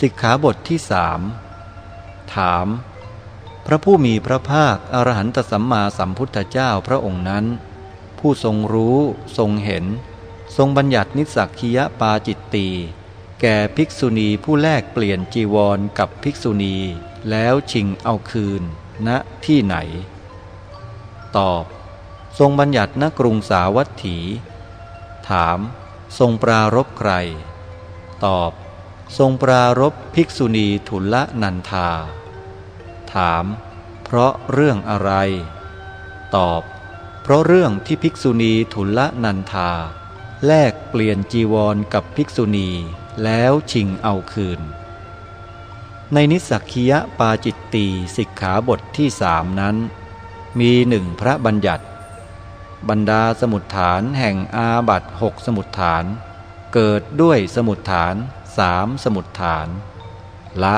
สิกขาบทที่สามถาม พระผู้มีพระภาคอรหันตสัมมาสัมพุทธเจ้าพระองค์นั้น ผู้ทรงรู้ทรงเห็น ทรงบัญญัตินิสักคียปาจิตตีแก่ภิกษุณีผู้แลกเปลี่ยนจีวรกับภิกษุณี แล้วชิงเอาคืนณที่ไหน ตอบ ทรงบัญญัติณกรุงสาวัตถี ถาม ทรงปรารบใคร ตอบ ทรงปรารบภิกษุณีทุลนันธา ถาม เพราะเรื่องอะไร ตอบ เพราะเรื่องที่ภิกษุณีทุลนันธา แลกเปลี่ยนจีวรกับภิกษุณีแล้วชิงเอาคืน ในนิสักคียปาจิตตีสิกขาบทที่สามนั้น มีหนึ่งพระบัญญัติ บรรดาสมุดฐานแห่งอาบัตหกสมุดฐาน เกิดด้วยสมุดฐาน สามสมุดฐาน ละ